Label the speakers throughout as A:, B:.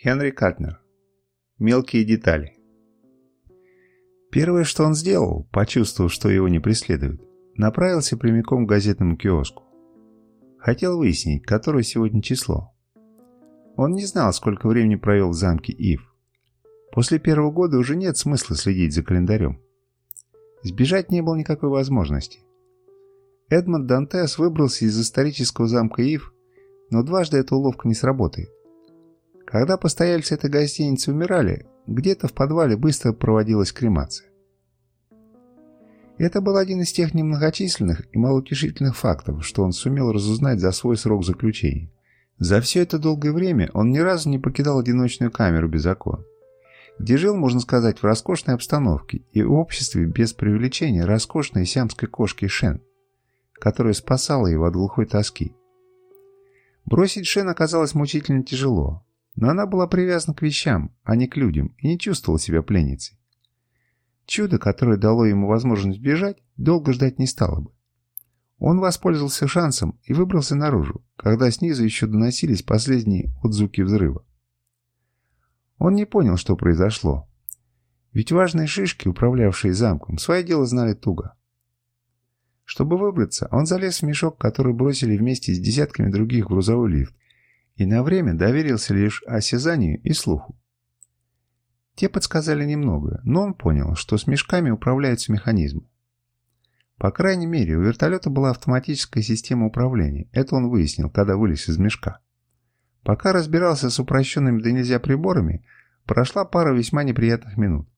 A: Генри Катнер. Мелкие детали. Первое, что он сделал, почувствовав, что его не преследуют, направился прямиком к газетному киоску. Хотел выяснить, которое сегодня число. Он не знал, сколько времени провел в замке Ив. После первого года уже нет смысла следить за календарем. Сбежать не было никакой возможности. Эдмонд Дантес выбрался из исторического замка Ив, но дважды эта уловка не сработает. Когда постояльцы этой гостиницы умирали, где-то в подвале быстро проводилась кремация. Это был один из тех немногочисленных и малоутешительных фактов, что он сумел разузнать за свой срок заключения. За все это долгое время он ни разу не покидал одиночную камеру без окон, где жил, можно сказать, в роскошной обстановке и обществе без привлечения роскошной сиамской кошки Шен, которая спасала его от глухой тоски. Бросить Шен оказалось мучительно тяжело, но она была привязана к вещам, а не к людям, и не чувствовала себя пленницей. Чудо, которое дало ему возможность бежать, долго ждать не стало бы. Он воспользовался шансом и выбрался наружу, когда снизу еще доносились последние отзвуки взрыва. Он не понял, что произошло. Ведь важные шишки, управлявшие замком, свое дело знали туго. Чтобы выбраться, он залез в мешок, который бросили вместе с десятками других в грузовой лифт, и на время доверился лишь осязанию и слуху. Те подсказали немного, но он понял, что с мешками управляются механизмы. По крайней мере, у вертолета была автоматическая система управления, это он выяснил, когда вылез из мешка. Пока разбирался с упрощенными до нельзя приборами, прошла пара весьма неприятных минут.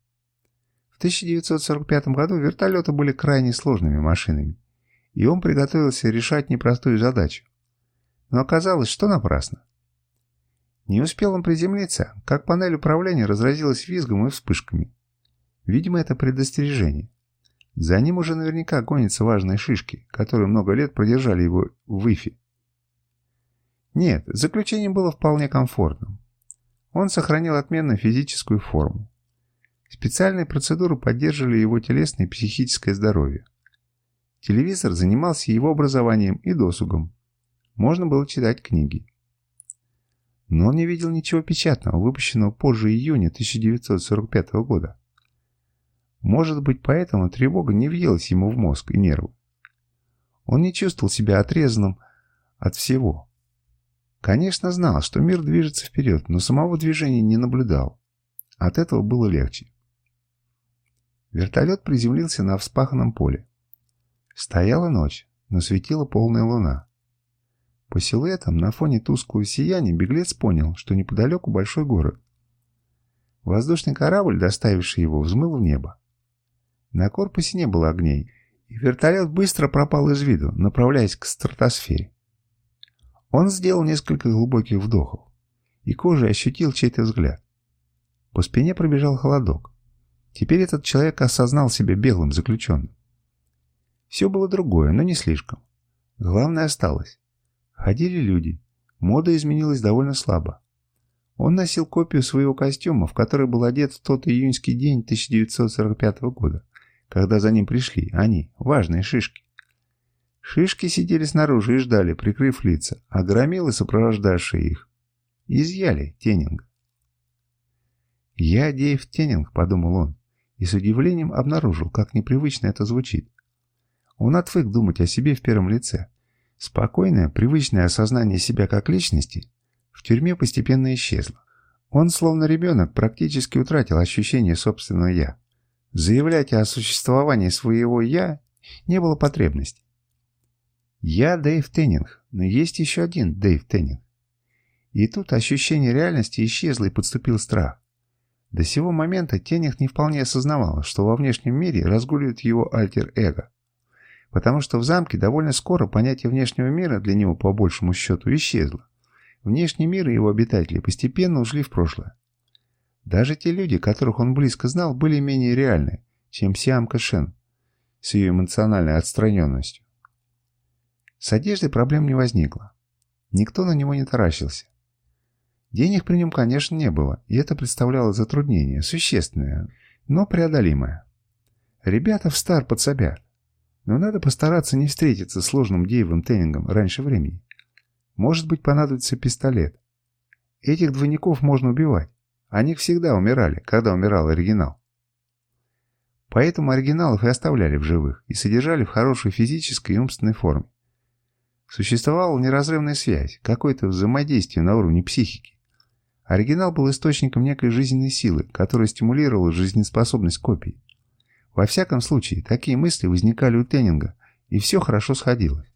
A: В 1945 году вертолеты были крайне сложными машинами, и он приготовился решать непростую задачу. Но оказалось, что напрасно. Не успел он приземлиться, как панель управления разразилась визгом и вспышками. Видимо, это предостережение. За ним уже наверняка гонятся важные шишки, которые много лет продержали его в ИФе. Нет, заключение было вполне комфортным. Он сохранил отменную физическую форму. Специальные процедуры поддерживали его телесное и психическое здоровье. Телевизор занимался его образованием и досугом. Можно было читать книги но он не видел ничего печатного, выпущенного позже июня 1945 года. Может быть, поэтому тревога не въелась ему в мозг и нервы. Он не чувствовал себя отрезанным от всего. Конечно, знал, что мир движется вперед, но самого движения не наблюдал. От этого было легче. Вертолет приземлился на вспаханном поле. Стояла ночь, но светила полная луна. По силуэтам на фоне тусклого сияния беглец понял, что неподалеку большой город. Воздушный корабль, доставивший его, взмыл в небо. На корпусе не было огней, и вертолет быстро пропал из виду, направляясь к стратосфере. Он сделал несколько глубоких вдохов, и кожей ощутил чей-то взгляд. По спине пробежал холодок. Теперь этот человек осознал себя белым заключенным. Все было другое, но не слишком. Главное осталось. Ходили люди. Мода изменилась довольно слабо. Он носил копию своего костюма, в который был одет в тот июньский день 1945 года, когда за ним пришли они, важные шишки. Шишки сидели снаружи и ждали, прикрыв лица, а громилы, сопровождавшие их, изъяли Теннинга. «Я Дейв Теннинг», — подумал он, и с удивлением обнаружил, как непривычно это звучит. Он отвык думать о себе в первом лице, Спокойное, привычное осознание себя как личности в тюрьме постепенно исчезло. Он, словно ребенок, практически утратил ощущение собственного «я». Заявлять о существовании своего «я» не было потребности. Я Дэйв Теннинг, но есть еще один Дэйв Теннинг. И тут ощущение реальности исчезло и подступил страх. До сего момента Теннинг не вполне осознавал, что во внешнем мире разгуливает его альтер-эго потому что в замке довольно скоро понятие внешнего мира для него по большему счету исчезло. Внешний мир и его обитатели постепенно ушли в прошлое. Даже те люди, которых он близко знал, были менее реальны, чем Сиам Кэшен с ее эмоциональной отстраненностью. С одеждой проблем не возникло. Никто на него не таращился. Денег при нем, конечно, не было, и это представляло затруднение, существенное, но преодолимое. Ребята в стар подсобят. Но надо постараться не встретиться с сложным Дейвом Теннингом раньше времени. Может быть, понадобится пистолет. Этих двойников можно убивать. Они всегда умирали, когда умирал оригинал. Поэтому оригиналов и оставляли в живых и содержали в хорошей физической и умственной форме. Существовала неразрывная связь, какое-то взаимодействие на уровне психики. Оригинал был источником некой жизненной силы, которая стимулировала жизнеспособность копий. Во всяком случае, такие мысли возникали у Теннинга, и все хорошо сходилось.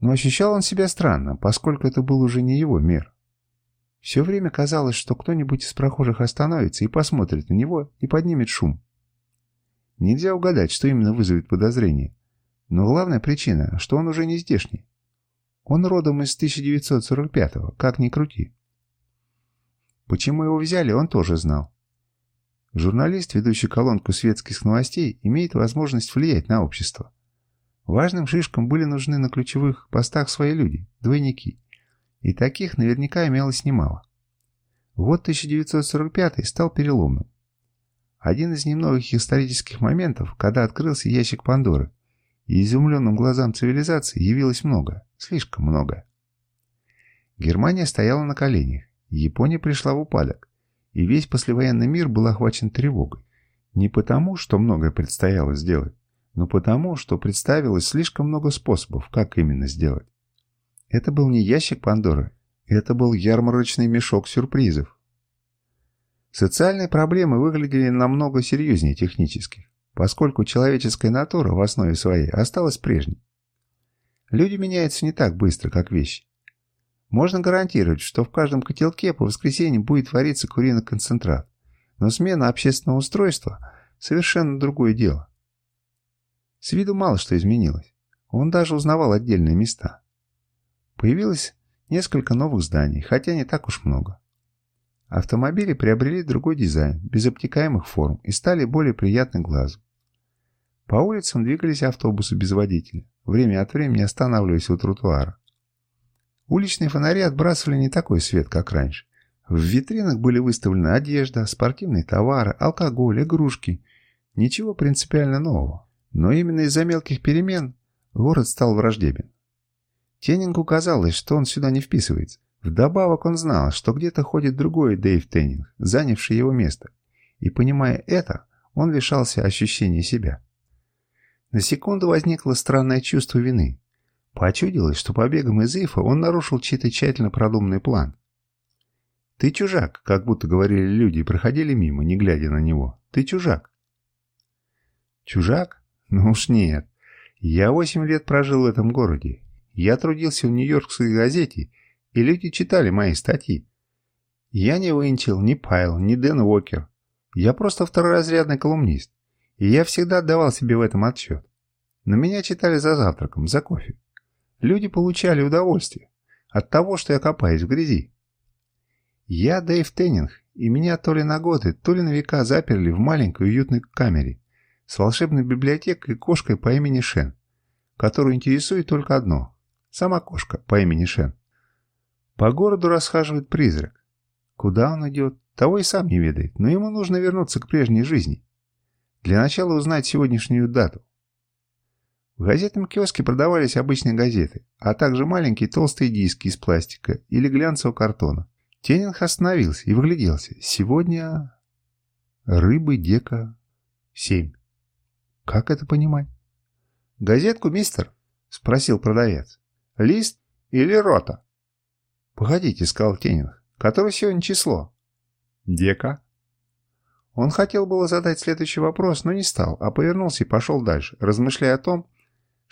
A: Но ощущал он себя странно, поскольку это был уже не его мир. Все время казалось, что кто-нибудь из прохожих остановится и посмотрит на него и поднимет шум. Нельзя угадать, что именно вызовет подозрение. Но главная причина, что он уже не здешний. Он родом из 1945-го, как ни крути. Почему его взяли, он тоже знал. Журналист, ведущий колонку светских новостей, имеет возможность влиять на общество. Важным шишкам были нужны на ключевых постах свои люди, двойники. И таких наверняка имелось немало. Вот 1945 стал переломным. Один из немногих исторических моментов, когда открылся ящик Пандоры, и изумленным глазам цивилизации явилось много, слишком много. Германия стояла на коленях, Япония пришла в упадок, и весь послевоенный мир был охвачен тревогой. Не потому, что многое предстояло сделать, но потому, что представилось слишком много способов, как именно сделать. Это был не ящик Пандоры, это был ярмарочный мешок сюрпризов. Социальные проблемы выглядели намного серьезнее технических, поскольку человеческая натура в основе своей осталась прежней. Люди меняются не так быстро, как вещи. Можно гарантировать, что в каждом котелке по воскресеньям будет вариться куриный концентрат, но смена общественного устройства – совершенно другое дело. С виду мало что изменилось. Он даже узнавал отдельные места. Появилось несколько новых зданий, хотя не так уж много. Автомобили приобрели другой дизайн, без обтекаемых форм, и стали более приятны глазу. По улицам двигались автобусы без водителя, время от времени останавливаясь у тротуара. Уличные фонари отбрасывали не такой свет, как раньше. В витринах были выставлены одежда, спортивные товары, алкоголь, игрушки. Ничего принципиально нового. Но именно из-за мелких перемен город стал враждебен. Теннингу казалось, что он сюда не вписывается. Вдобавок он знал, что где-то ходит другой Дэйв Теннинг, занявший его место. И понимая это, он лишался ощущения себя. На секунду возникло странное чувство вины. Почудилось, что побегом из Ифа он нарушил чей-то тщательно продуманный план. «Ты чужак», как будто говорили люди и проходили мимо, не глядя на него. «Ты чужак». «Чужак? Ну уж нет. Я восемь лет прожил в этом городе. Я трудился в Нью-Йоркской газете, и люди читали мои статьи. Я не Винчел, не Пайл, не Дэн Уокер. Я просто второразрядный колумнист, и я всегда отдавал себе в этом отчет. Но меня читали за завтраком, за кофе. Люди получали удовольствие от того, что я копаюсь в грязи. Я Дэйв Теннинг, и меня то ли на годы, то ли на века заперли в маленькой уютной камере, с волшебной библиотекой и кошкой по имени Шен, которую интересует только одно – сама кошка по имени Шен. По городу расхаживает призрак. Куда он идет, того и сам не ведает, но ему нужно вернуться к прежней жизни. Для начала узнать сегодняшнюю дату. В газетном киоске продавались обычные газеты, а также маленькие толстые диски из пластика или глянцевого картона. Теннинг остановился и выгляделся. Сегодня... Рыбы дека 7. Как это понимать? «Газетку, мистер?» — спросил продавец. «Лист или рота?» «Погодите», — сказал Теннинг. «Которое сегодня число?» «Дека». Он хотел было задать следующий вопрос, но не стал, а повернулся и пошел дальше, размышляя о том,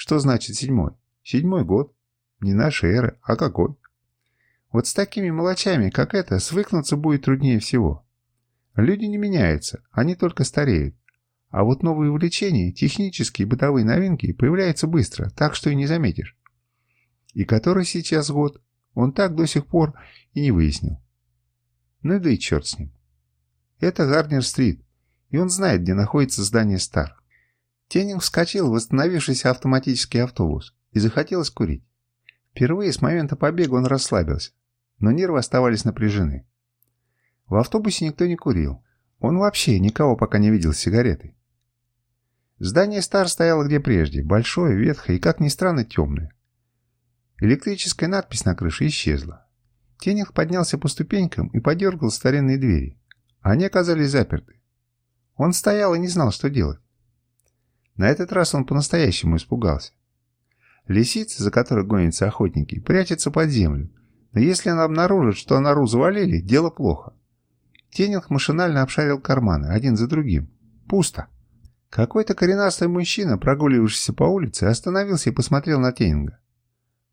A: что значит седьмой. Седьмой год. Не нашей эры, а какой? Вот с такими мелочами, как это, свыкнуться будет труднее всего. Люди не меняются, они только стареют. А вот новые увлечения, технические и бытовые новинки появляются быстро, так что и не заметишь. И который сейчас год, он так до сих пор и не выяснил. Ну да и черт с ним. Это Гарнер-стрит, и он знает, где находится здание Стар. Теннинг вскочил в восстановившийся автоматический автобус и захотелось курить. Впервые с момента побега он расслабился, но нервы оставались напряжены. В автобусе никто не курил. Он вообще никого пока не видел с сигаретой. Здание Стар стояло где прежде, большое, ветхое и, как ни странно, темное. Электрическая надпись на крыше исчезла. Теннинг поднялся по ступенькам и подергал старинные двери. Они оказались заперты. Он стоял и не знал, что делать. На этот раз он по-настоящему испугался. Лисица, за которой гонятся охотники, прячется под землю. Но если она обнаружит, что нору завалили, дело плохо. Теннинг машинально обшарил карманы, один за другим. Пусто. Какой-то коренастый мужчина, прогуливавшийся по улице, остановился и посмотрел на Теннинга.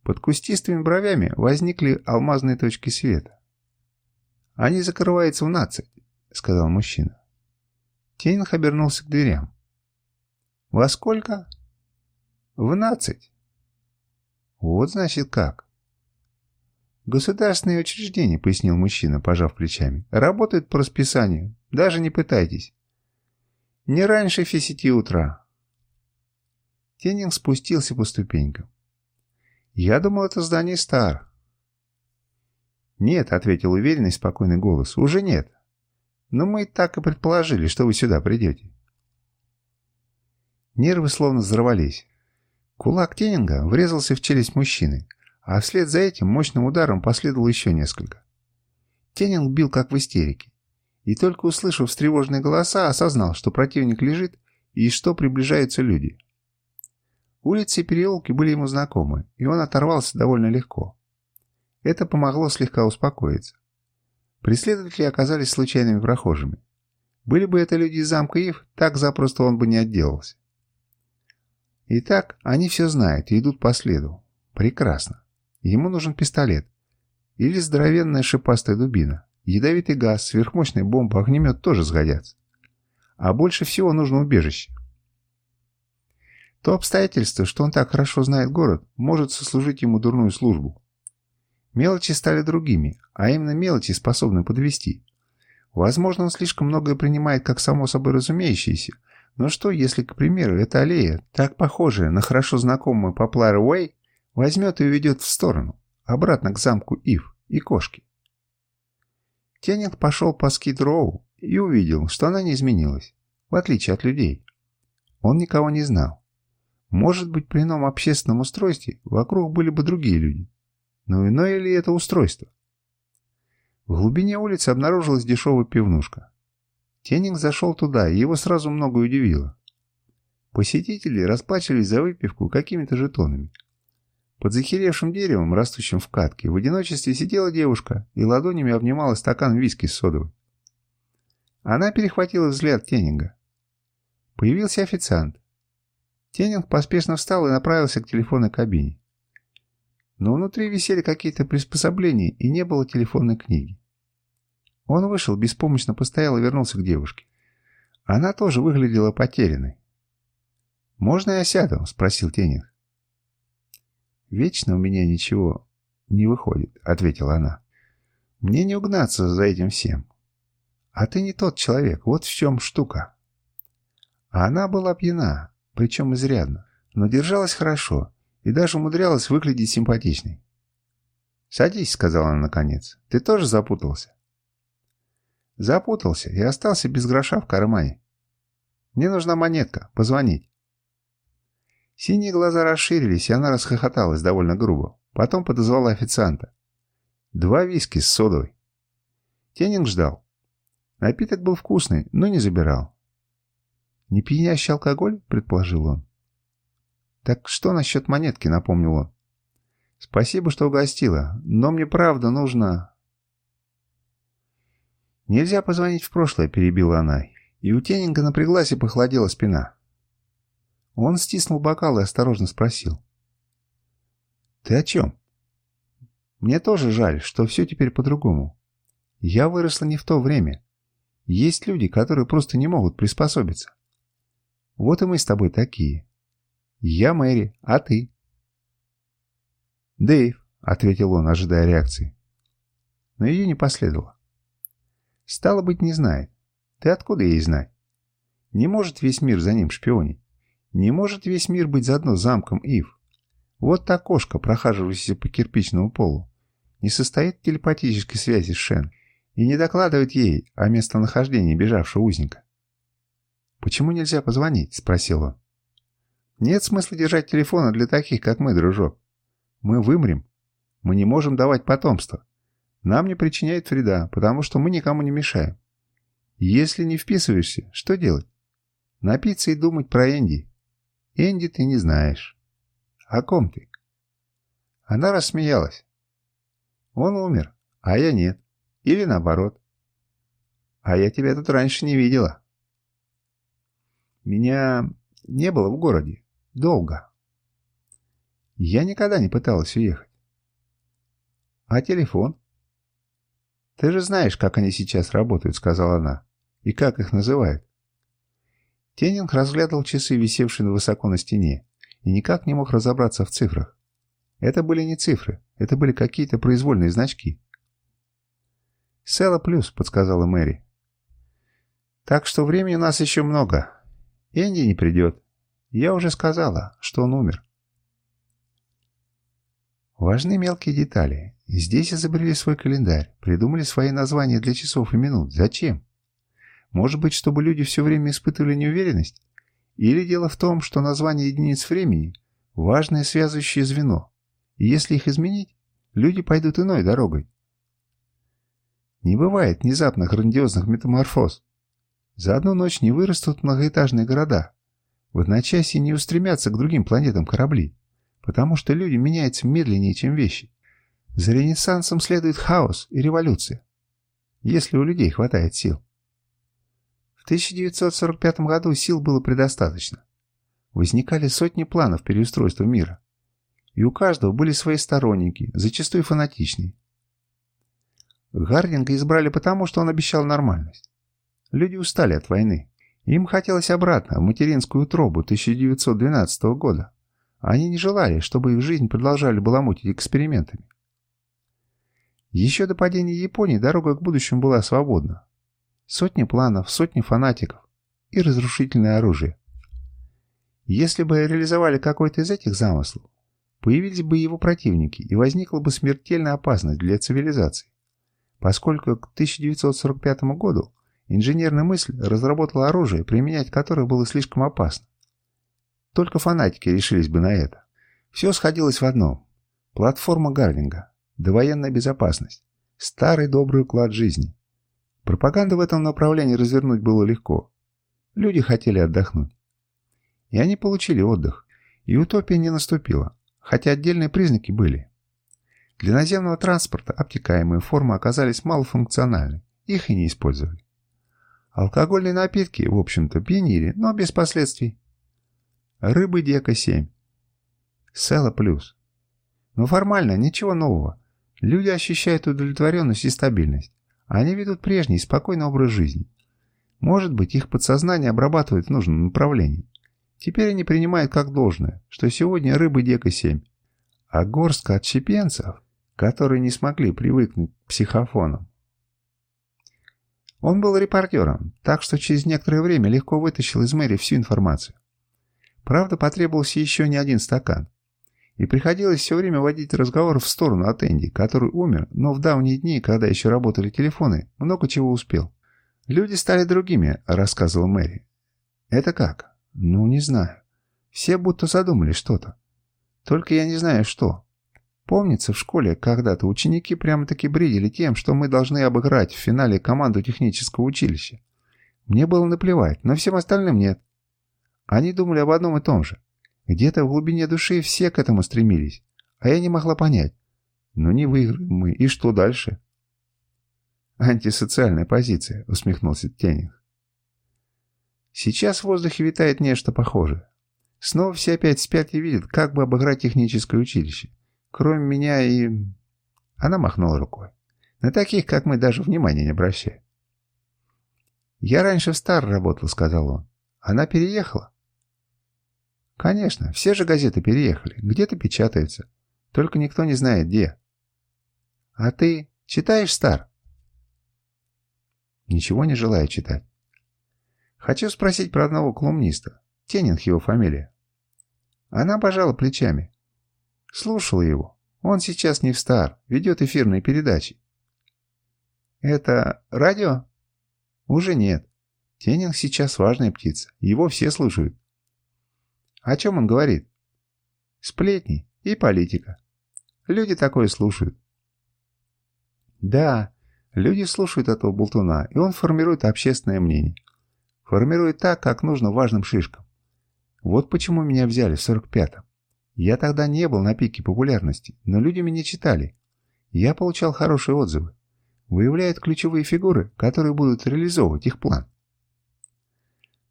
A: Под кустистыми бровями возникли алмазные точки света. «Они закрываются в нацать», — сказал мужчина. Теннинг обернулся к дверям. «Во сколько?» «В нацать». «Вот значит как». «Государственные учреждения», — пояснил мужчина, пожав плечами, — «работают по расписанию. Даже не пытайтесь. Не раньше десяти утра». Теннинг спустился по ступенькам. «Я думал, это здание стар». «Нет», — ответил уверенный спокойный голос, — «уже нет. Но мы так и предположили, что вы сюда придете». Нервы словно взорвались. Кулак Теннинга врезался в челюсть мужчины, а вслед за этим мощным ударом последовало еще несколько. Теннинг бил как в истерике, и только услышав встревоженные голоса, осознал, что противник лежит и что приближаются люди. Улицы и переулки были ему знакомы, и он оторвался довольно легко. Это помогло слегка успокоиться. Преследователи оказались случайными прохожими. Были бы это люди из замка Ив, так запросто он бы не отделался. Итак, они все знают и идут по следу. Прекрасно. Ему нужен пистолет. Или здоровенная шипастая дубина. Ядовитый газ, сверхмощная бомба, огнемет тоже сгодятся. А больше всего нужно убежище. То обстоятельство, что он так хорошо знает город, может сослужить ему дурную службу. Мелочи стали другими, а именно мелочи способны подвести. Возможно, он слишком многое принимает как само собой разумеющееся, но что, если, к примеру, эта аллея, так похожая на хорошо знакомую Поплар Уэй, возьмет и уведет в сторону, обратно к замку Ив и кошки? Теннинг пошел по скид-роу и увидел, что она не изменилась, в отличие от людей. Он никого не знал. Может быть, при ином общественном устройстве вокруг были бы другие люди. Но иное ли это устройство? В глубине улицы обнаружилась дешевая пивнушка. Теннинг зашел туда, и его сразу многое удивило. Посетители расплачивались за выпивку какими-то жетонами. Под захеревшим деревом, растущим в катке, в одиночестве сидела девушка и ладонями обнимала стакан виски с содовой. Она перехватила взгляд Теннинга. Появился официант. Теннинг поспешно встал и направился к телефонной кабине. Но внутри висели какие-то приспособления и не было телефонной книги. Он вышел, беспомощно постоял и вернулся к девушке. Она тоже выглядела потерянной. «Можно я сяду?» — спросил Теннинг. «Вечно у меня ничего не выходит», — ответила она. «Мне не угнаться за этим всем. А ты не тот человек, вот в чем штука». А она была пьяна, причем изрядно, но держалась хорошо и даже умудрялась выглядеть симпатичной. «Садись», — сказала она наконец. «Ты тоже запутался?» Запутался и остался без гроша в кармане. Мне нужна монетка, позвонить. Синие глаза расширились, и она расхохоталась довольно грубо. Потом подозвала официанта. Два виски с содовой. Теннинг ждал. Напиток был вкусный, но не забирал. «Не пьянящий алкоголь?» — предположил он. «Так что насчет монетки?» — напомнил он. «Спасибо, что угостила, но мне правда нужно...» «Нельзя позвонить в прошлое», — перебила она, и у Теннинга напряглась и похолодела спина. Он стиснул бокал и осторожно спросил. «Ты о чем?» «Мне тоже жаль, что все теперь по-другому. Я выросла не в то время. Есть люди, которые просто не могут приспособиться. Вот и мы с тобой такие. Я Мэри, а ты?» «Дэйв», — ответил он, ожидая реакции. Но ее не последовало. Стало быть, не знает. Ты откуда ей знать? Не может весь мир за ним шпионить. Не может весь мир быть заодно замком Ив. Вот та кошка, прохаживающаяся по кирпичному полу, не состоит в телепатической связи с Шен и не докладывает ей о местонахождении бежавшего узника. «Почему нельзя позвонить?» – спросил он. «Нет смысла держать телефона для таких, как мы, дружок. Мы вымрем. Мы не можем давать потомство. Нам не причиняет вреда, потому что мы никому не мешаем. Если не вписываешься, что делать? Напиться и думать про Энди. Энди ты не знаешь. О ком ты? Она рассмеялась. Он умер, а я нет. Или наоборот. А я тебя тут раньше не видела. Меня не было в городе. Долго. Я никогда не пыталась уехать. А телефон? Ты же знаешь, как они сейчас работают, сказала она. И как их называют? Теннинг разглядывал часы, висевшие высоко на стене, и никак не мог разобраться в цифрах. Это были не цифры, это были какие-то произвольные значки. «Села плюс», — подсказала Мэри. «Так что времени у нас еще много. Энди не придет. Я уже сказала, что он умер». Важны мелкие детали. Здесь изобрели свой календарь, придумали свои названия для часов и минут. Зачем? Может быть, чтобы люди все время испытывали неуверенность? Или дело в том, что название единиц времени – важное связывающее звено, и если их изменить, люди пойдут иной дорогой. Не бывает внезапных грандиозных метаморфоз. За одну ночь не вырастут многоэтажные города. В одночасье не устремятся к другим планетам корабли, потому что люди меняются медленнее, чем вещи. За ренессансом следует хаос и революция, если у людей хватает сил. В 1945 году сил было предостаточно. Возникали сотни планов переустройства мира и у каждого были свои сторонники, зачастую фанатичные. Гардинга избрали потому, что он обещал нормальность. Люди устали от войны. Им хотелось обратно, в материнскую утробу 1912 года. Они не желали, чтобы их жизнь продолжали баламутить экспериментами. Еще до падения Японии дорога к будущему была свободна. Сотни планов, сотни фанатиков и разрушительное оружие. Если бы реализовали какой-то из этих замыслов, появились бы его противники, и возникла бы смертельная опасность для цивилизации. Поскольку к 1945 году инженерная мысль разработала оружие, применять которое было слишком опасно. Только фанатики решились бы на это. Все сходилось в одном. Платформа Гарлинга, довоенная безопасность, старый добрый уклад жизни. Пропаганду в этом направлении развернуть было легко. Люди хотели отдохнуть. И они получили отдых, и утопия не наступила хотя отдельные признаки были. Для наземного транспорта обтекаемые формы оказались малофункциональны, их и не использовали. Алкогольные напитки, в общем-то, пьянили, но без последствий. Рыбы Дека-7. Села плюс. Но формально ничего нового. Люди ощущают удовлетворенность и стабильность. Они ведут прежний спокойный образ жизни. Может быть, их подсознание обрабатывает в нужном направлении. Теперь они принимают как должное, что сегодня рыбы дека-7. А горстка отщепенцев, которые не смогли привыкнуть к психофонам. Он был репортером, так что через некоторое время легко вытащил из мэри всю информацию. Правда, потребовался еще не один стакан. И приходилось все время водить разговор в сторону от Энди, который умер, но в давние дни, когда еще работали телефоны, много чего успел. «Люди стали другими», — рассказывал Мэри. «Это как?» Ну, не знаю. Все будто задумали что-то. Только я не знаю, что. Помнится, в школе когда-то ученики прямо-таки бредили тем, что мы должны обыграть в финале команду технического училища. Мне было наплевать, но всем остальным нет. Они думали об одном и том же. Где-то в глубине души все к этому стремились, а я не могла понять. Ну не выиграем мы, и что дальше? Антисоциальная позиция, усмехнулся Теннинг. Сейчас в воздухе витает нечто похожее. Снова все опять спят и видят, как бы обыграть техническое училище. Кроме меня и... Она махнула рукой. На таких, как мы, даже внимания не обращают. «Я раньше в Стар работал», — сказал он. «Она переехала?» «Конечно, все же газеты переехали. Где-то печатаются. Только никто не знает, где». «А ты читаешь Стар?» «Ничего не желаю читать. Хочу спросить про одного колумниста. Теннинг его фамилия. Она пожала плечами. Слушала его. Он сейчас не в стар, ведет эфирные передачи. Это радио? Уже нет. Теннинг сейчас важная птица. Его все слушают. О чем он говорит? Сплетни и политика. Люди такое слушают. Да, люди слушают этого болтуна, и он формирует общественное мнение. Формирует так, как нужно важным шишкам. Вот почему меня взяли в 45-м. Я тогда не был на пике популярности, но люди меня читали. Я получал хорошие отзывы. Выявляют ключевые фигуры, которые будут реализовывать их план.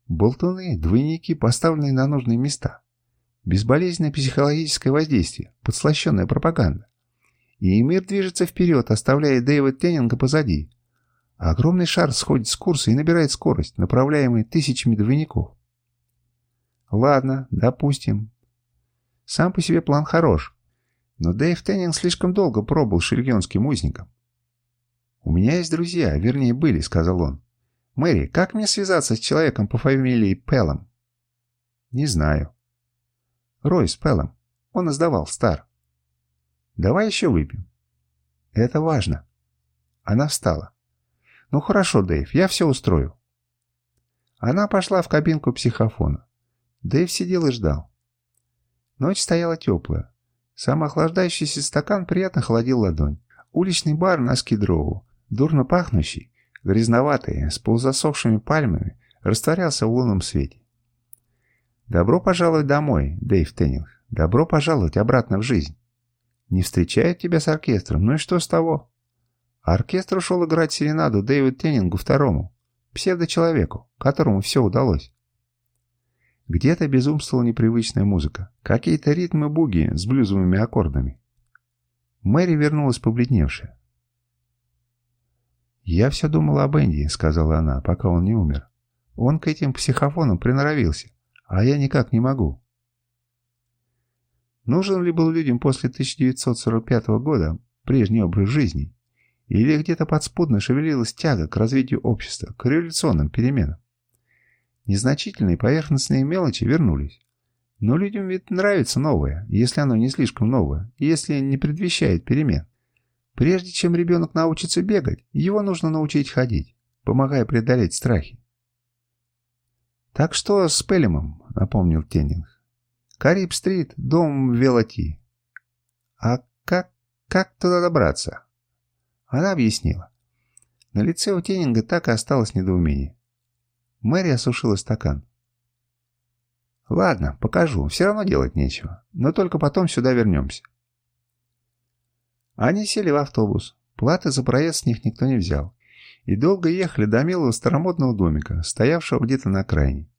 A: Болтуны – двойники, поставленные на нужные места. Безболезненное психологическое воздействие, подслащенная пропаганда. И мир движется вперед, оставляя Дэйва Теннинга позади. огромный шар сходит с курса и набирает скорость, направляемый тысячами двойников. Ладно, допустим. Сам по себе план хорош. Но Дэйв Теннинг слишком долго пробыл шильонским узником. «У меня есть друзья, вернее были», — сказал он. «Мэри, как мне связаться с человеком по фамилии Пеллом?» «Не знаю». «Ройс Пеллом. Он издавал Стар». «Давай еще выпьем». «Это важно». Она встала. «Ну хорошо, Дэйв, я все устрою». Она пошла в кабинку психофона. Дэйв сидел и ждал. Ночь стояла теплая. Самоохлаждающийся стакан приятно холодил ладонь. Уличный бар на Скидрову, дурно пахнущий, грязноватый, с полузасохшими пальмами, растворялся в лунном свете. «Добро пожаловать домой, Дэйв Теннинг. Добро пожаловать обратно в жизнь. Не встречают тебя с оркестром, ну и что с того?» Оркестр ушел играть серенаду Дэйву Теннингу второму, псевдочеловеку, которому все удалось. Где-то безумствовала непривычная музыка. Какие-то ритмы буги с блюзовыми аккордами. Мэри вернулась побледневшая. «Я все думала об Энди», — сказала она, пока он не умер. «Он к этим психофонам приноровился, а я никак не могу». Нужен ли был людям после 1945 года прежний образ жизни? Или где-то подспудно шевелилась тяга к развитию общества, к революционным переменам? Незначительные поверхностные мелочи вернулись. Но людям ведь нравится новое, если оно не слишком новое, если не предвещает перемен. Прежде чем ребенок научится бегать, его нужно научить ходить, помогая преодолеть страхи. «Так что с Пелемом?» — напомнил Теннинг. «Кариб-стрит, дом Велоти». «А как, как туда добраться?» Она объяснила. На лице у Теннинга так и осталось недоумение. Мэри осушила стакан. «Ладно, покажу. Все равно делать нечего. Но только потом сюда вернемся». Они сели в автобус. Платы за проезд с них никто не взял. И долго ехали до милого старомодного домика, стоявшего где-то на окраине.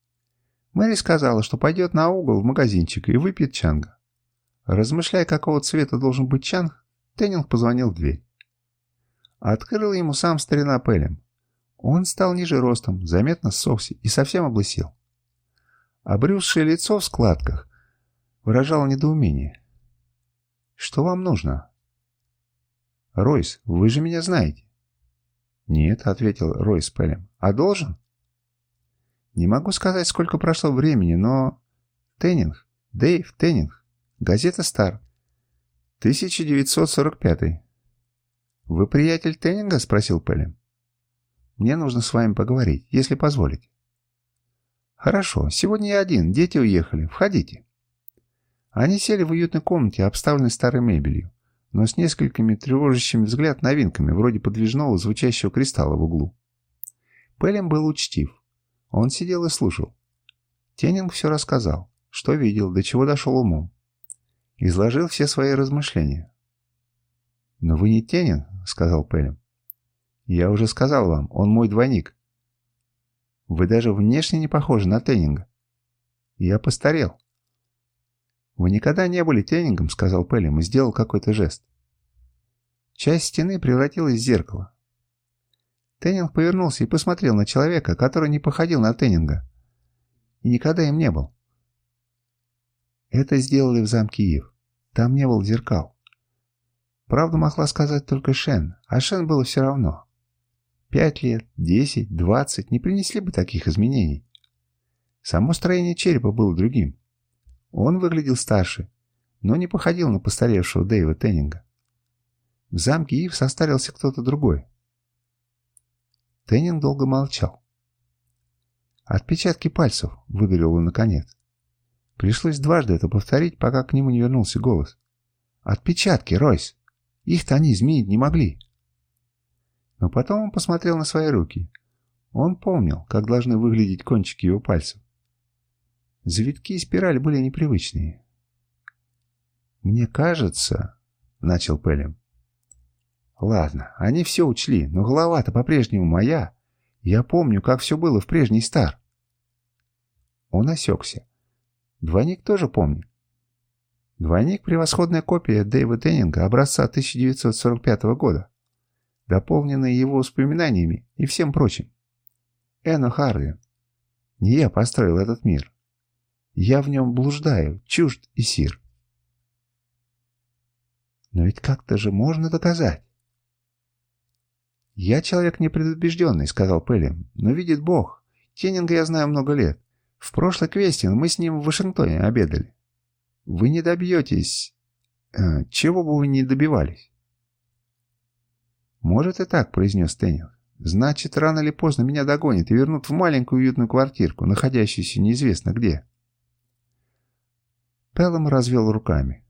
A: Мэри сказала, что пойдет на угол в магазинчик и выпьет чанга. Размышляя, какого цвета должен быть чанг, Теннинг позвонил в дверь. Открыл ему сам старина Пелем. Он стал ниже ростом, заметно ссохся и совсем облысел. Обрюзшее лицо в складках выражало недоумение. «Что вам нужно?» «Ройс, вы же меня знаете». «Нет», — ответил Ройс Пелем. «А должен?» «Не могу сказать, сколько прошло времени, но...» «Теннинг. Дэйв Теннинг. Газета «Стар». 1945. «Вы приятель Теннинга?» — спросил Пелем. Мне нужно с вами поговорить, если позволите». «Хорошо, сегодня я один, дети уехали. Входите». Они сели в уютной комнате, обставленной старой мебелью, но с несколькими тревожащими взгляд новинками, вроде подвижного звучащего кристалла в углу. Пелем был учтив. Он сидел и слушал. Теннинг все рассказал, что видел, до чего дошел умом. Изложил все свои размышления. «Но вы не Теннинг», — сказал Пелем. Я уже сказал вам, он мой двойник. Вы даже внешне не похожи на Теннинга. Я постарел. Вы никогда не были Теннингом, сказал Пелем и сделал какой-то жест. Часть стены превратилась в зеркало. Теннинг повернулся и посмотрел на человека, который не походил на Теннинга. И никогда им не был. Это сделали в замке Ив. Там не было зеркал. Правду могла сказать только Шен, а Шен было все равно. Пять лет, десять, двадцать не принесли бы таких изменений. Само строение черепа было другим. Он выглядел старше, но не походил на постаревшего Дэйва Теннинга. В замке Ив состарился кто-то другой. Теннинг долго молчал. «Отпечатки пальцев», — выговорил он наконец. Пришлось дважды это повторить, пока к нему не вернулся голос. «Отпечатки, Ройс! Их-то они изменить не могли!» Но потом он посмотрел на свои руки. Он помнил, как должны выглядеть кончики его пальцев. Завитки и спираль были непривычные. «Мне кажется...» — начал Пелем. «Ладно, они все учли, но голова-то по-прежнему моя. Я помню, как все было в прежний стар». Он осекся. Двойник тоже помнит. Двойник — превосходная копия Дэйва Теннинга образца 1945 года, дополненная его воспоминаниями и всем прочим. Энна Хардин. Не я построил этот мир. Я в нем блуждаю, чужд и сир. Но ведь как-то же можно доказать. «Я человек непредубежденный», — сказал Пелли, — «но видит Бог. Теннинга я знаю много лет. В прошлый квестинг мы с ним в Вашингтоне обедали. Вы не добьетесь... Э, чего бы вы ни добивались?» «Может и так», — произнес Теннинг. «Значит, рано или поздно меня догонят и вернут в маленькую уютную квартирку, находящуюся неизвестно где». Пеллом развел руками.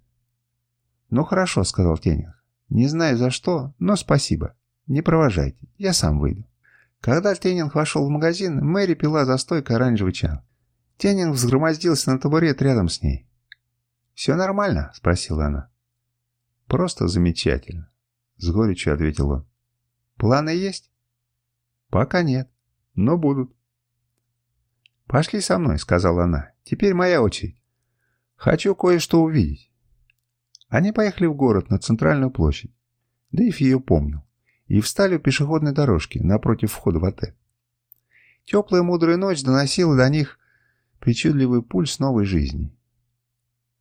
A: «Ну хорошо», — сказал Теннинг. «Не знаю за что, но спасибо. Не провожайте, я сам выйду». Когда Теннинг вошел в магазин, Мэри пила за стойкой оранжевый чай. Теннинг взгромоздился на табурет рядом с ней. «Все нормально?» — спросила она. «Просто замечательно», — с горечью ответил он. «Планы есть?» «Пока нет, но будут». «Пошли со мной», — сказала она. «Теперь моя очередь. Хочу кое-что увидеть». Они поехали в город на центральную площадь. Дэйв ее помнил. И встали у пешеходной дорожки напротив входа в отель. Теплая мудрая ночь доносила до них причудливый пульс новой жизни.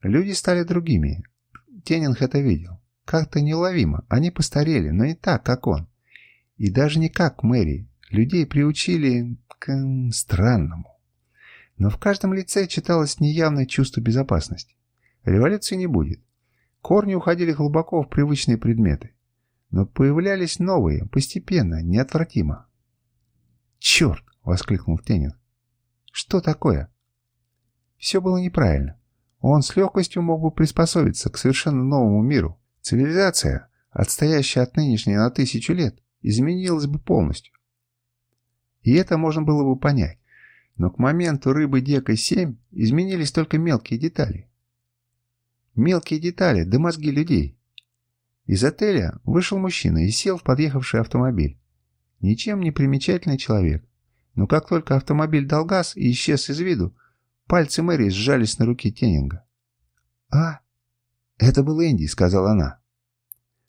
A: Люди стали другими. Теннинг это видел. Как-то неуловимо. Они постарели, но не так, как он. И даже не как Мэри. Людей приучили к странному. Но в каждом лице читалось неявное чувство безопасности. Революции не будет. Корни уходили глубоко в привычные предметы. Но появлялись новые, постепенно, неотвратимо. «Черт!» — воскликнул Теннинг. «Что такое?» Все было неправильно. Он с легкостью мог бы приспособиться к совершенно новому миру. Цивилизация, отстоящая от нынешней на тысячу лет, изменилась бы полностью. И это можно было бы понять. Но к моменту рыбы Декой-7 изменились только мелкие детали. Мелкие детали, да мозги людей. Из отеля вышел мужчина и сел в подъехавший автомобиль. Ничем не примечательный человек. Но как только автомобиль дал газ и исчез из виду, Пальцы Мэри сжались на руке Теннинга. «А, это был Энди», — сказала она.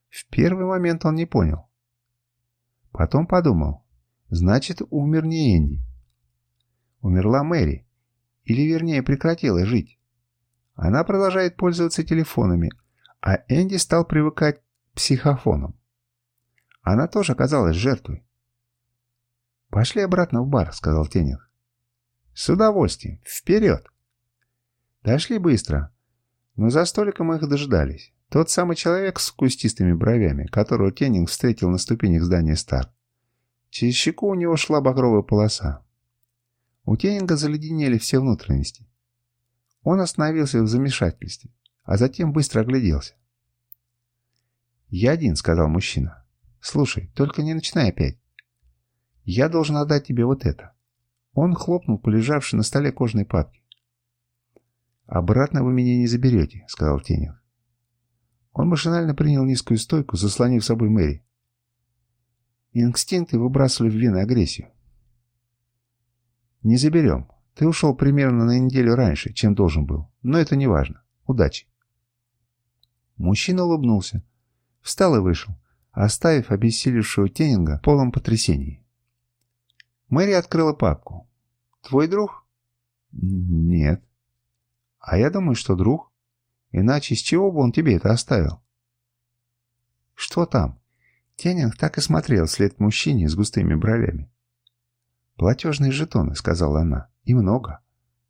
A: В первый момент он не понял. Потом подумал. Значит, умер не Энди. Умерла Мэри. Или, вернее, прекратила жить. Она продолжает пользоваться телефонами, а Энди стал привыкать к психофонам. Она тоже оказалась жертвой. «Пошли обратно в бар», — сказал Теннинг. «С удовольствием. Вперед!» Дошли быстро, но за столиком их дождались. Тот самый человек с кустистыми бровями, которого Кеннинг встретил на ступенях здания Стар. Через щеку у него шла багровая полоса. У Кеннинга заледенели все внутренности. Он остановился в замешательстве, а затем быстро огляделся. «Я один», — сказал мужчина. «Слушай, только не начинай опять. Я должен отдать тебе вот это». Он хлопнул по лежавшей на столе кожаной папке. «Обратно вы меня не заберете», — сказал Тенев. Он машинально принял низкую стойку, заслонив собой Мэри. Инстинкты выбрасывали в вены агрессию. «Не заберем. Ты ушел примерно на неделю раньше, чем должен был. Но это не важно. Удачи». Мужчина улыбнулся, встал и вышел, оставив обессилевшего Теннинга в полном потрясении. Мэри открыла папку. Твой друг? Нет. А я думаю, что друг. Иначе с чего бы он тебе это оставил? Что там? Теннинг так и смотрел вслед мужчине с густыми бровями. «Платежные жетоны», — сказала она. «И много.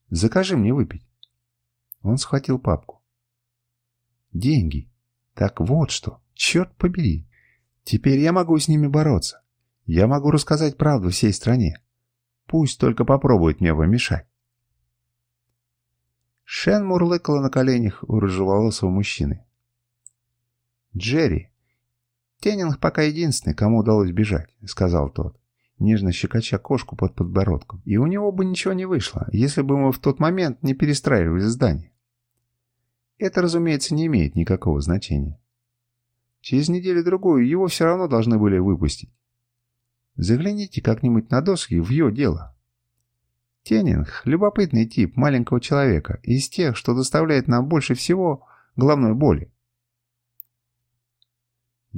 A: Закажи мне выпить». Он схватил папку. «Деньги. Так вот что. Черт побери. Теперь я могу с ними бороться. Я могу рассказать правду всей стране. Пусть только попробует мне помешать. Шен мурлыкала на коленях у рыжеволосого мужчины. «Джерри, «Теннинг пока единственный, кому удалось бежать», — сказал тот, нежно щекоча кошку под подбородком. «И у него бы ничего не вышло, если бы мы в тот момент не перестраивали здание». Это, разумеется, не имеет никакого значения. Через неделю-другую его все равно должны были выпустить. Загляните как-нибудь на доски в ее дело. Теннинг – любопытный тип маленького человека, из тех, что доставляет нам больше всего головной боли.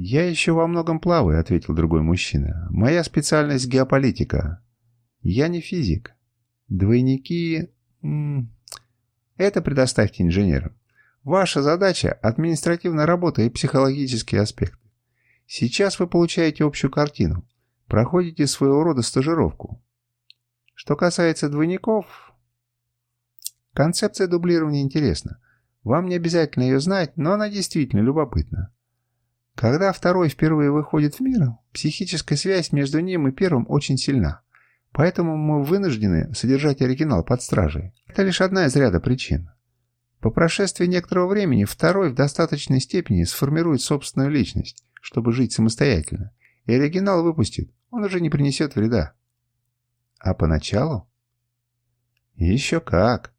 A: «Я еще во многом плаваю», — ответил другой мужчина. «Моя специальность — геополитика. Я не физик. Двойники... Это предоставьте инженерам. Ваша задача – административная работа и психологические аспекты. Сейчас вы получаете общую картину, проходите своего рода стажировку. Что касается двойников, концепция дублирования интересна. Вам не обязательно ее знать, но она действительно любопытна. Когда второй впервые выходит в мир, психическая связь между ним и первым очень сильна. Поэтому мы вынуждены содержать оригинал под стражей. Это лишь одна из ряда причин. По прошествии некоторого времени второй в достаточной степени сформирует собственную личность, чтобы жить самостоятельно, и оригинал выпустит, он уже не принесет вреда. А поначалу? Еще как.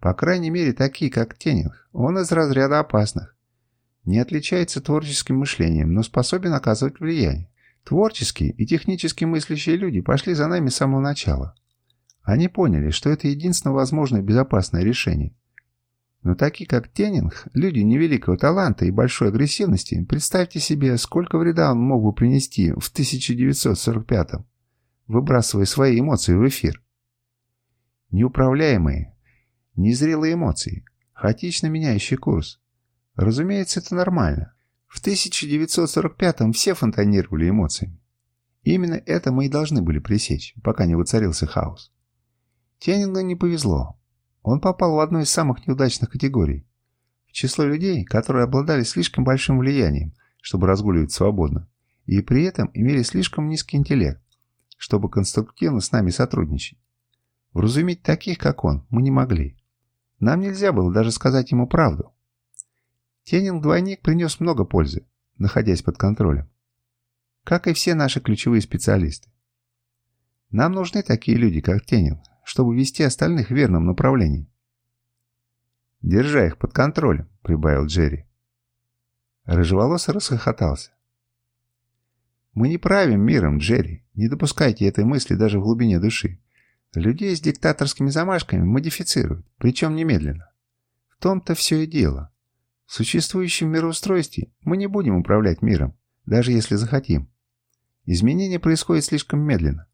A: По крайней мере, такие, как Теннинг, он из разряда опасных. Не отличается творческим мышлением, но способен оказывать влияние. Творческие и технически мыслящие люди пошли за нами с самого начала. Они поняли, что это единственно возможное безопасное решение. Но такие как Теннинг, люди невеликого таланта и большой агрессивности, представьте себе, сколько вреда он мог бы принести в 1945-м, выбрасывая свои эмоции в эфир. Неуправляемые, незрелые эмоции, хаотично меняющий курс. Разумеется, это нормально. В 1945-м все фонтанировали эмоциями. именно это мы и должны были пресечь, пока не воцарился хаос. Теннингу не повезло. Он попал в одну из самых неудачных категорий. В число людей, которые обладали слишком большим влиянием, чтобы разгуливать свободно, и при этом имели слишком низкий интеллект, чтобы конструктивно с нами сотрудничать. Вразумить таких, как он, мы не могли. Нам нельзя было даже сказать ему правду. Теннинг-двойник принес много пользы, находясь под контролем. Как и все наши ключевые специалисты. Нам нужны такие люди, как Теннинг, чтобы вести остальных в верном направлении. «Держа их под контролем», — прибавил Джерри. Рыжеволосый расхохотался. «Мы не правим миром, Джерри. Не допускайте этой мысли даже в глубине души. Людей с диктаторскими замашками модифицируют, причем немедленно. В том-то все и дело. В существующем мироустройстве мы не будем управлять миром, даже если захотим. Изменения происходят слишком медленно.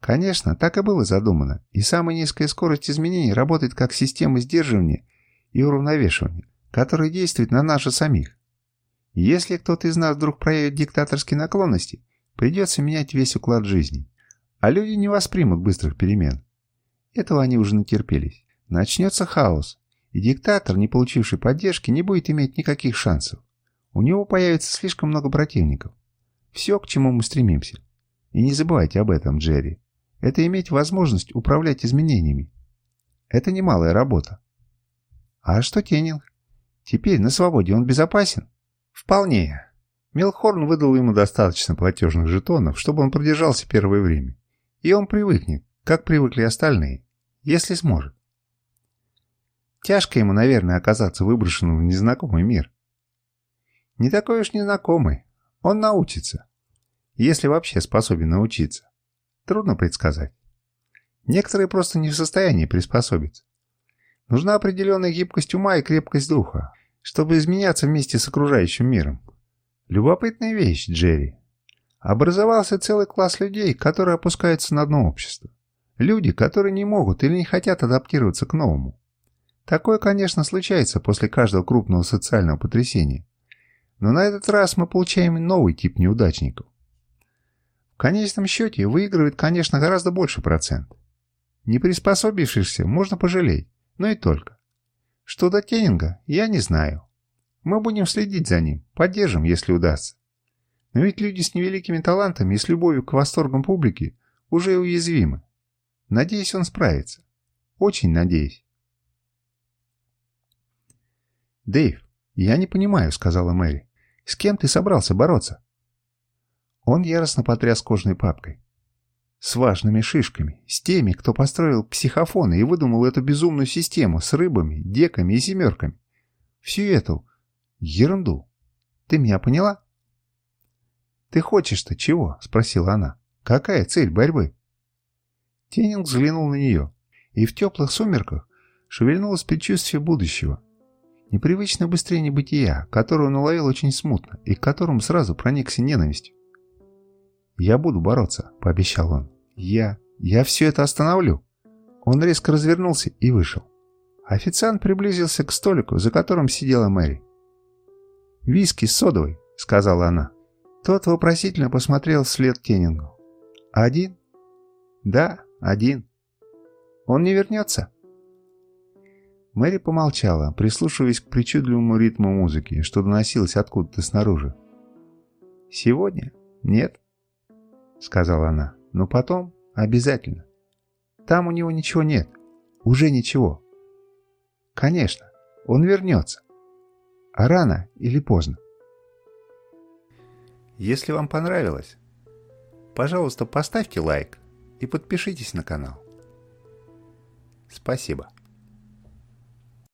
A: Конечно, так и было задумано, и самая низкая скорость изменений работает как система сдерживания и уравновешивания, которая действует на нас же самих. Если кто-то из нас вдруг проявит диктаторские наклонности, придется менять весь уклад жизни. А люди не воспримут быстрых перемен. Этого они уже натерпелись. Начнется хаос, и диктатор, не получивший поддержки, не будет иметь никаких шансов. У него появится слишком много противников. Все, к чему мы стремимся. И не забывайте об этом, Джерри. Это иметь возможность управлять изменениями. Это немалая работа. А что Теннинг? Теперь на свободе он безопасен? Вполне. Мелхорн выдал ему достаточно платежных жетонов, чтобы он продержался первое время. И он привыкнет, как привыкли остальные, если сможет. Тяжко ему, наверное, оказаться выброшенным в незнакомый мир. Не такой уж незнакомый. Он научится. Если вообще способен научиться. Трудно предсказать. Некоторые просто не в состоянии приспособиться. Нужна определенная гибкость ума и крепкость духа, чтобы изменяться вместе с окружающим миром. Любопытная вещь, Джерри. Образовался целый класс людей, которые опускаются на дно общества. Люди, которые не могут или не хотят адаптироваться к новому. Такое, конечно, случается после каждого крупного социального потрясения. Но на этот раз мы получаем новый тип неудачников. В конечном счете выигрывает, конечно, гораздо больше процент. Не приспособившихся можно пожалеть, но и только. Что до Теннинга, я не знаю. Мы будем следить за ним, поддержим, если удастся. Но ведь люди с невеликими талантами и с любовью к восторгам публики уже уязвимы. Надеюсь, он справится. Очень надеюсь. «Дэйв, я не понимаю», — сказала Мэри. «С кем ты собрался бороться? Он яростно потряс кожной папкой. С важными шишками, с теми, кто построил психофоны и выдумал эту безумную систему с рыбами, деками и семерками. Всю эту ерунду. Ты меня поняла? «Ты хочешь-то чего?» — спросила она. «Какая цель борьбы?» Теннинг взглянул на нее, и в теплых сумерках шевельнулось предчувствие будущего. Непривычно быстрее небытия, которое он уловил очень смутно и к которому сразу проникся ненавистью. «Я буду бороться», — пообещал он. «Я... я все это остановлю». Он резко развернулся и вышел. Официант приблизился к столику, за которым сидела Мэри. «Виски с содовой», — сказала она. Тот вопросительно посмотрел вслед Кеннингу. «Один?» «Да, один. Он не вернется?» Мэри помолчала, прислушиваясь к причудливому ритму музыки, что доносилось откуда-то снаружи. «Сегодня? Нет», — сказала она. «Но потом обязательно. Там у него ничего нет. Уже ничего. Конечно, он вернется. А рано или поздно. Если вам понравилось, пожалуйста, поставьте лайк и подпишитесь на канал. Спасибо.